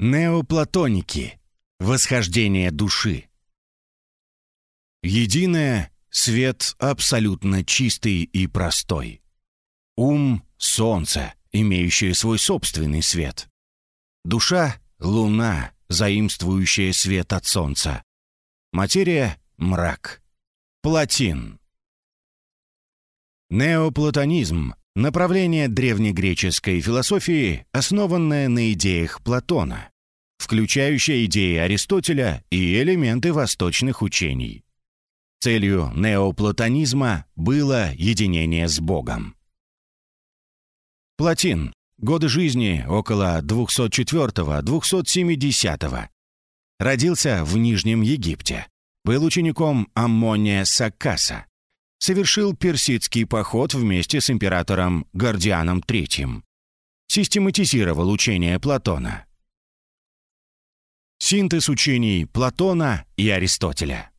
Неоплатоники. Восхождение души. Единое — свет абсолютно чистый и простой. Ум — солнце, имеющее свой собственный свет. Душа — луна, заимствующая свет от солнца. Материя — мрак. Платин. Неоплатонизм — направление древнегреческой философии, основанное на идеях Платона, включающее идеи Аристотеля и элементы восточных учений. Целью неоплатонизма было единение с Богом. Платин. Годы жизни около 204-270. Родился в Нижнем Египте. Был учеником Аммония Саккаса совершил персидский поход вместе с императором Гордианом III. Систематизировал учение Платона. Синтез учений Платона и Аристотеля.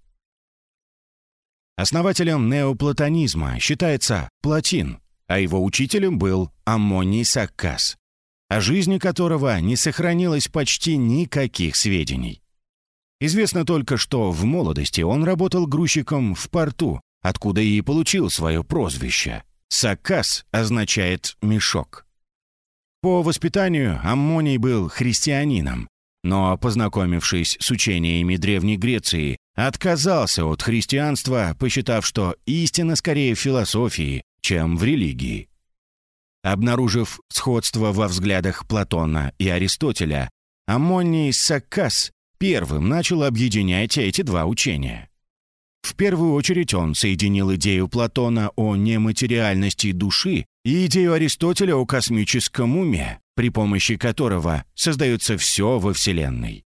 Основателем неоплатонизма считается Платин, а его учителем был Аммоний Саккас, о жизни которого не сохранилось почти никаких сведений. Известно только, что в молодости он работал грузчиком в порту откуда и получил свое прозвище. Сакас означает «мешок». По воспитанию Аммоний был христианином, но, познакомившись с учениями Древней Греции, отказался от христианства, посчитав, что истина скорее в философии, чем в религии. Обнаружив сходство во взглядах Платона и Аристотеля, Аммоний Саккас первым начал объединять эти два учения. В первую очередь он соединил идею Платона о нематериальности души и идею Аристотеля о космическом уме, при помощи которого создается все во Вселенной.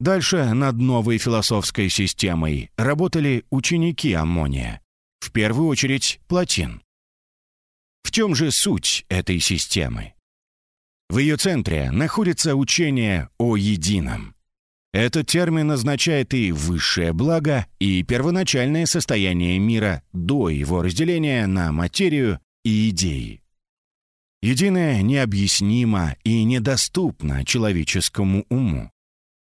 Дальше над новой философской системой работали ученики Аммония, в первую очередь Платин. В чем же суть этой системы? В ее центре находится учение о едином. Этот термин означает и высшее благо, и первоначальное состояние мира до его разделения на материю и идеи. Единое необъяснимо и недоступно человеческому уму.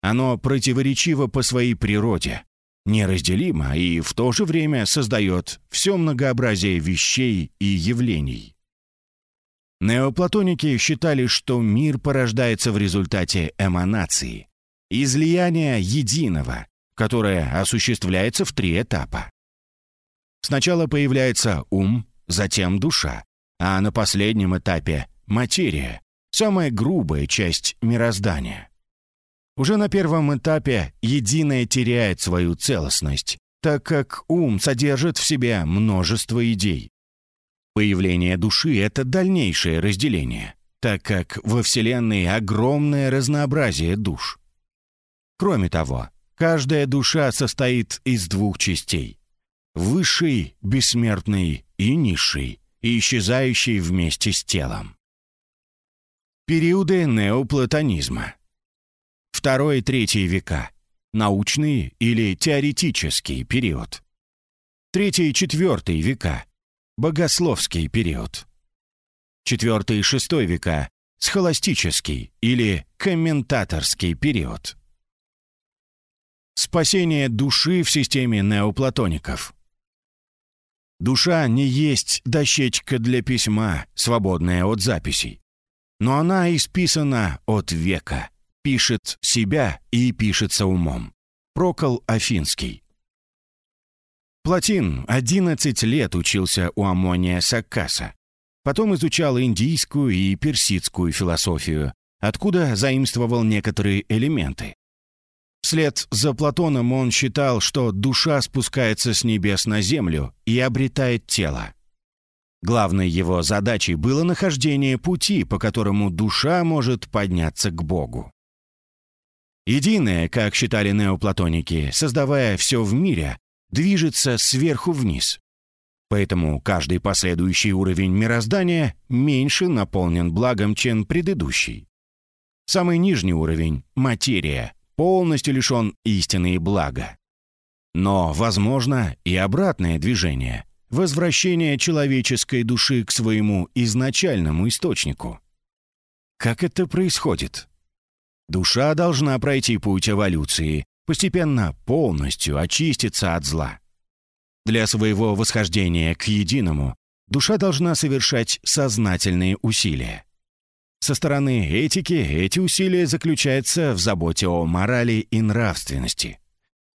Оно противоречиво по своей природе, неразделимо и в то же время создает все многообразие вещей и явлений. Неоплатоники считали, что мир порождается в результате эманации – излияние единого, которое осуществляется в три этапа. Сначала появляется ум, затем душа, а на последнем этапе — материя, самая грубая часть мироздания. Уже на первом этапе единое теряет свою целостность, так как ум содержит в себе множество идей. Появление души — это дальнейшее разделение, так как во Вселенной огромное разнообразие душ. Кроме того, каждая душа состоит из двух частей. Высшей, бессмертной и низшей, и исчезающей вместе с телом. Периоды неоплатонизма. Второй и третий века. Научный или теоретический период. Третий и четвертый века. Богословский период. Четвертый и шестой века. Схоластический или комментаторский период. Спасение души в системе неоплатоников. Душа не есть дощечка для письма, свободная от записей. Но она исписана от века, пишет себя и пишется умом. Прокол Афинский. Платин 11 лет учился у Амония Саккаса. Потом изучал индийскую и персидскую философию, откуда заимствовал некоторые элементы. Вслед за Платоном он считал, что душа спускается с небес на землю и обретает тело. Главной его задачей было нахождение пути, по которому душа может подняться к Богу. Единое, как считали неоплатоники, создавая все в мире, движется сверху вниз. Поэтому каждый последующий уровень мироздания меньше наполнен благом, чем предыдущий. Самый нижний уровень — материя — полностью лишен истины и блага. Но возможно и обратное движение – возвращение человеческой души к своему изначальному источнику. Как это происходит? Душа должна пройти путь эволюции, постепенно полностью очиститься от зла. Для своего восхождения к единому душа должна совершать сознательные усилия. Со стороны этики эти усилия заключаются в заботе о морали и нравственности.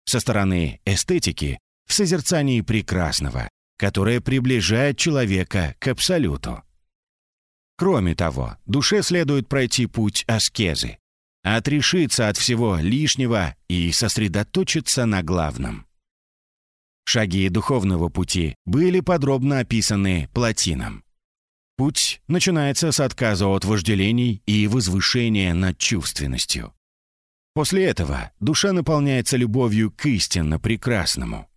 Со стороны эстетики — в созерцании прекрасного, которое приближает человека к абсолюту. Кроме того, душе следует пройти путь аскезы, отрешиться от всего лишнего и сосредоточиться на главном. Шаги духовного пути были подробно описаны Платином. Путь начинается с отказа от вожделений и возвышения над чувственностью. После этого душа наполняется любовью к истинно прекрасному.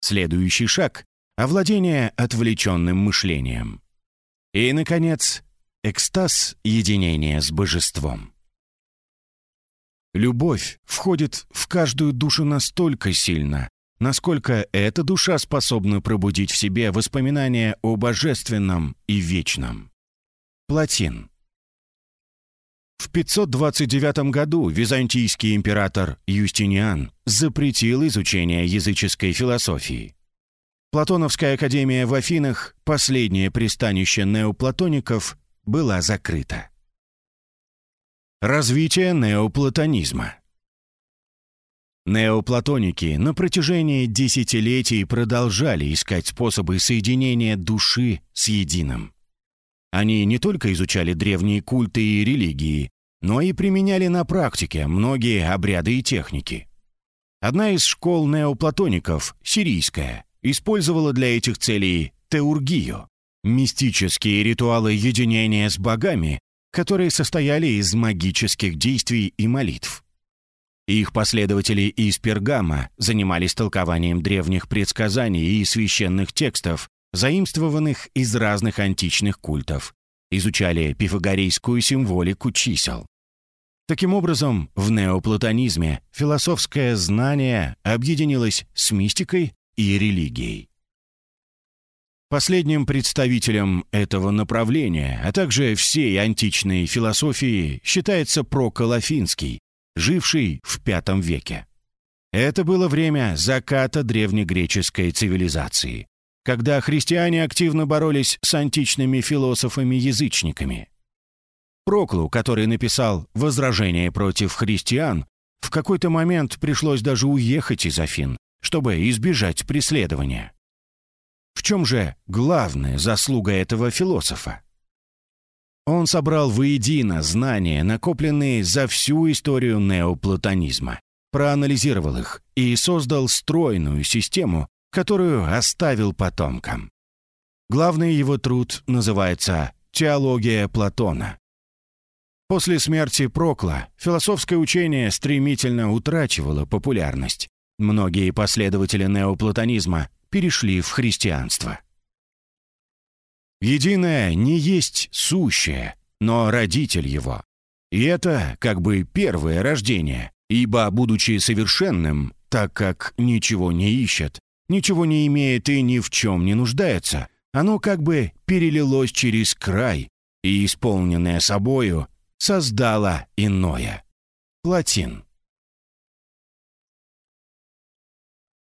Следующий шаг — овладение отвлеченным мышлением. И, наконец, экстаз единения с божеством. Любовь входит в каждую душу настолько сильно, насколько эта душа способна пробудить в себе воспоминания о божественном и вечном. Платин. В 529 году византийский император Юстиниан запретил изучение языческой философии. Платоновская академия в Афинах, последнее пристанище неоплатоников, была закрыта. Развитие неоплатонизма Неоплатоники на протяжении десятилетий продолжали искать способы соединения души с единым. Они не только изучали древние культы и религии, но и применяли на практике многие обряды и техники. Одна из школ неоплатоников, сирийская, использовала для этих целей теургию, мистические ритуалы единения с богами, которые состояли из магических действий и молитв. Их последователи из Пергама занимались толкованием древних предсказаний и священных текстов, заимствованных из разных античных культов, изучали пифагорейскую символику чисел. Таким образом, в неоплатонизме философское знание объединилось с мистикой и религией. Последним представителем этого направления, а также всей античной философии считается Прокол Афинский, живший в V веке. Это было время заката древнегреческой цивилизации, когда христиане активно боролись с античными философами-язычниками. Проклу, который написал «Возражение против христиан», в какой-то момент пришлось даже уехать из Афин, чтобы избежать преследования. В чем же главная заслуга этого философа? Он собрал воедино знания, накопленные за всю историю неоплатонизма, проанализировал их и создал стройную систему, которую оставил потомкам. Главный его труд называется «Теология Платона». После смерти Прокла философское учение стремительно утрачивало популярность. Многие последователи неоплатонизма перешли в христианство. Единое не есть сущее, но родитель его. И это как бы первое рождение, ибо, будучи совершенным, так как ничего не ищет, ничего не имеет и ни в чем не нуждается, оно как бы перелилось через край и, исполненное собою, создало иное. Платин.